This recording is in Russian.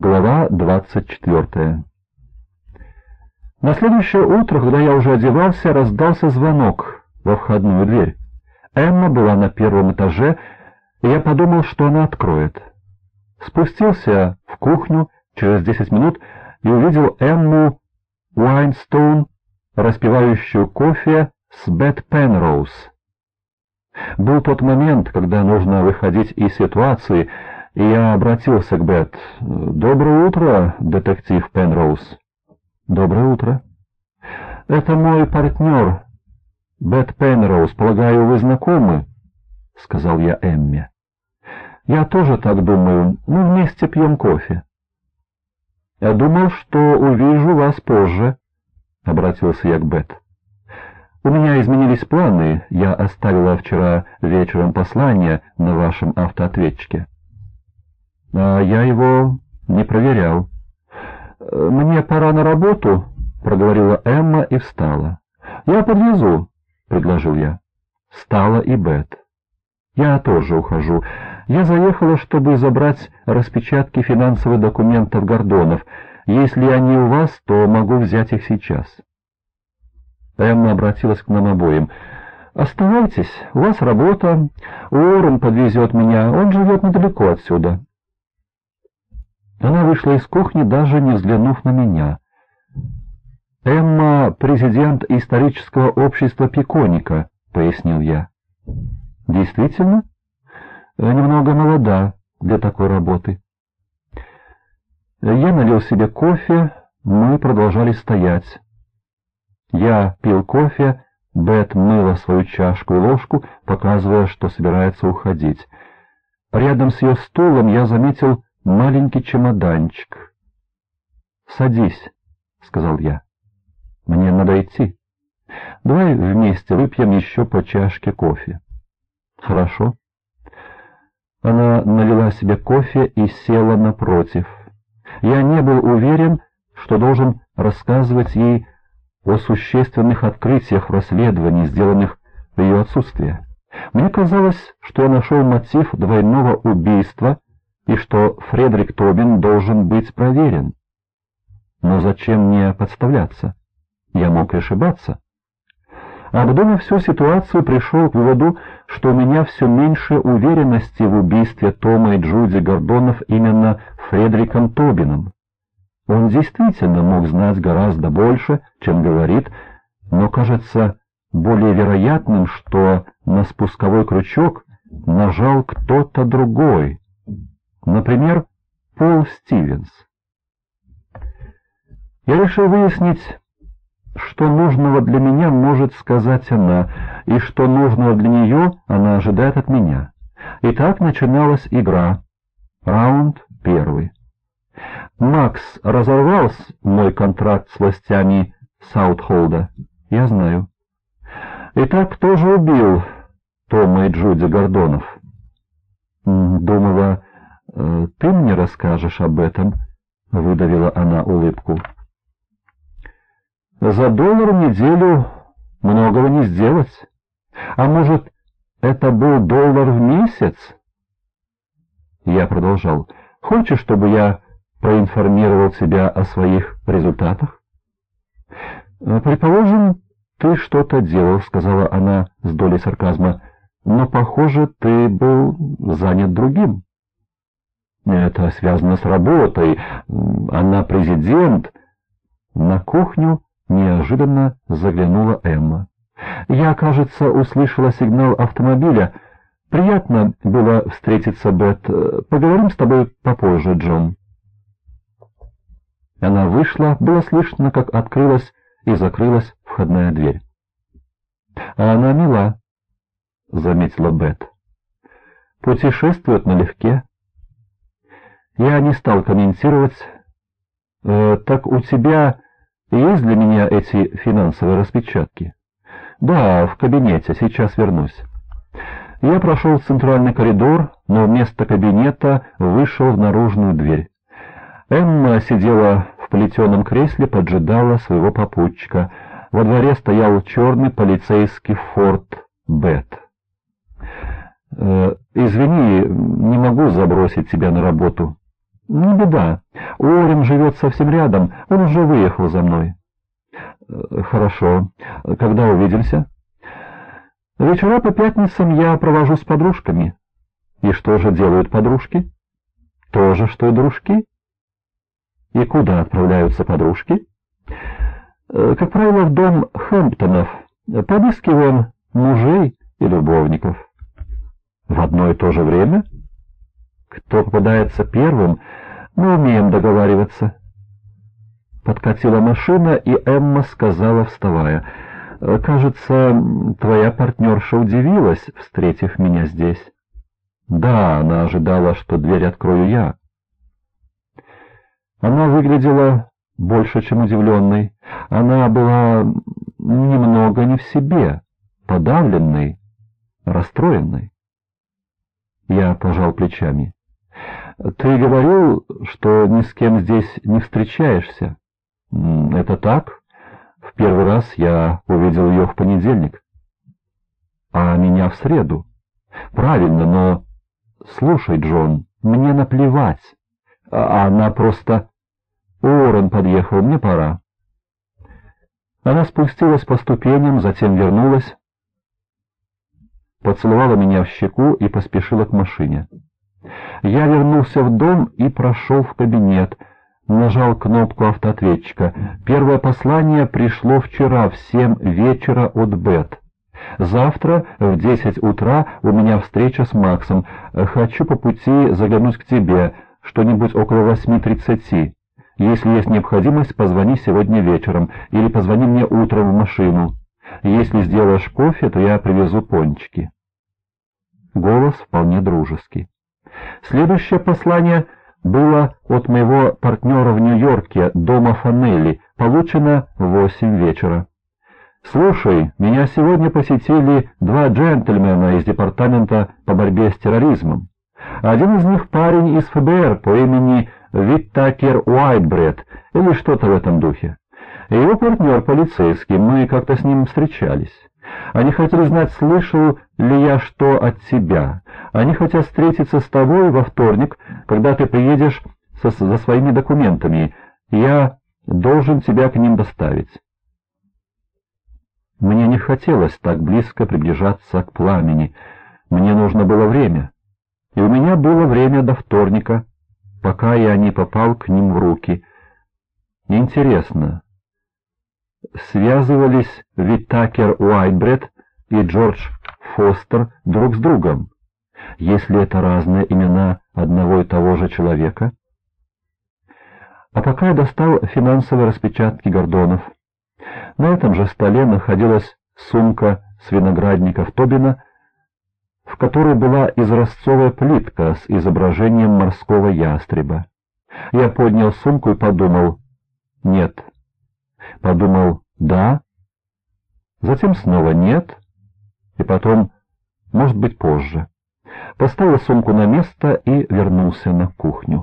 Глава 24 На следующее утро, когда я уже одевался, раздался звонок во входную дверь. Эмма была на первом этаже, и я подумал, что она откроет. Спустился в кухню через десять минут и увидел Эмму Уайнстоун, распивающую кофе с Бет Пенроуз. Был тот момент, когда нужно выходить из ситуации, и я обратился к Бет. «Доброе утро, детектив Пенроуз». «Доброе утро». «Это мой партнер, Бет Пенроуз. Полагаю, вы знакомы?» — сказал я Эмме. «Я тоже так думаю. Мы вместе пьем кофе». «Я думал, что увижу вас позже», — обратился я к Бет. «У меня изменились планы. Я оставила вчера вечером послание на вашем автоответчике». А я его не проверял. «Мне пора на работу», — проговорила Эмма и встала. «Я подвезу», — предложил я. Встала и Бет. «Я тоже ухожу. Я заехала, чтобы забрать распечатки финансовых документов Гордонов. Если они у вас, то могу взять их сейчас». Эмма обратилась к нам обоим. «Оставайтесь, у вас работа. Уоррен подвезет меня, он живет недалеко отсюда». Она вышла из кухни, даже не взглянув на меня. «Эмма — президент исторического общества Пиконика», — пояснил я. «Действительно? Немного молода для такой работы». Я налил себе кофе, мы продолжали стоять. Я пил кофе, Бет мыла свою чашку и ложку, показывая, что собирается уходить. Рядом с ее стулом я заметил маленький чемоданчик. «Садись», — сказал я. «Мне надо идти. Давай вместе выпьем еще по чашке кофе». «Хорошо». Она налила себе кофе и села напротив. Я не был уверен, что должен рассказывать ей о существенных открытиях в расследовании, сделанных в ее отсутствие. Мне казалось, что я нашел мотив двойного убийства — и что Фредерик Тобин должен быть проверен. Но зачем мне подставляться? Я мог ошибаться. Обдумав всю ситуацию, пришел к выводу, что у меня все меньше уверенности в убийстве Тома и Джуди Гордонов именно Фредериком Тобином. Он действительно мог знать гораздо больше, чем говорит, но кажется более вероятным, что на спусковой крючок нажал кто-то другой. Например, Пол Стивенс. Я решил выяснить, что нужного для меня может сказать она, и что нужного для нее она ожидает от меня. И так начиналась игра. Раунд первый. Макс разорвал мой контракт с властями Саутхолда. Я знаю. Итак, кто же убил Тома и Джуди Гордонов? Думала, Э, «Ты мне расскажешь об этом?» — выдавила она улыбку. «За доллар в неделю многого не сделать. А может, это был доллар в месяц?» Я продолжал. «Хочешь, чтобы я проинформировал тебя о своих результатах?» «Э, «Предположим, ты что-то делал», — сказала она с долей сарказма, — «но, похоже, ты был занят другим». Это связано с работой. Она президент. На кухню неожиданно заглянула Эмма. Я, кажется, услышала сигнал автомобиля. Приятно было встретиться, Бет. Поговорим с тобой попозже, Джон. Она вышла, было слышно, как открылась и закрылась входная дверь. «А она мила», — заметила Бет. «Путешествует налегке». Я не стал комментировать. Э, «Так у тебя есть для меня эти финансовые распечатки?» «Да, в кабинете, сейчас вернусь». Я прошел центральный коридор, но вместо кабинета вышел в наружную дверь. Эмма сидела в плетеном кресле, поджидала своего попутчика. Во дворе стоял черный полицейский форт Бет. «Э, «Извини, не могу забросить тебя на работу». Не беда. Уоррен живет совсем рядом, он уже выехал за мной. Э, хорошо. Когда увидимся? Вечера по пятницам я провожу с подружками. И что же делают подружки? То же, что и дружки. И куда отправляются подружки? Э, как правило, в дом Хэмптонов. Подыскиваем мужей и любовников. В одно и то же время? Кто попадается первым, мы умеем договариваться. Подкатила машина, и Эмма сказала, вставая, «Кажется, твоя партнерша удивилась, встретив меня здесь». «Да, она ожидала, что дверь открою я». Она выглядела больше, чем удивленной. Она была немного не в себе, подавленной, расстроенной. Я пожал плечами. «Ты говорил, что ни с кем здесь не встречаешься?» «Это так? В первый раз я увидел ее в понедельник, а меня в среду. Правильно, но... Слушай, Джон, мне наплевать. А она просто... Уоррен подъехал, мне пора». Она спустилась по ступеням, затем вернулась, поцеловала меня в щеку и поспешила к машине. Я вернулся в дом и прошел в кабинет, нажал кнопку автоответчика. Первое послание пришло вчера в семь вечера от Бет. Завтра в десять утра у меня встреча с Максом. Хочу по пути заглянуть к тебе, что-нибудь около восьми тридцати. Если есть необходимость, позвони сегодня вечером или позвони мне утром в машину. Если сделаешь кофе, то я привезу пончики. Голос вполне дружеский. Следующее послание было от моего партнера в Нью-Йорке, дома Фанелли, получено в восемь вечера. «Слушай, меня сегодня посетили два джентльмена из департамента по борьбе с терроризмом. Один из них парень из ФБР по имени Виттакер Уайтбред или что-то в этом духе. Его партнер полицейский, мы как-то с ним встречались. Они хотели знать, слышал ли я что от тебя. Они хотят встретиться с тобой во вторник, когда ты приедешь со, за своими документами. Я должен тебя к ним доставить. Мне не хотелось так близко приближаться к пламени. Мне нужно было время. И у меня было время до вторника, пока я не попал к ним в руки. Интересно, связывались Витакер Уайтбред и Джордж Фостер друг с другом, если это разные имена одного и того же человека? А пока я достал финансовые распечатки Гордонов. На этом же столе находилась сумка с виноградников Тобина, в которой была изразцовая плитка с изображением морского ястреба. Я поднял сумку и подумал «нет». Подумал «да», затем снова «нет», и потом «может быть позже». Поставил сумку на место и вернулся на кухню.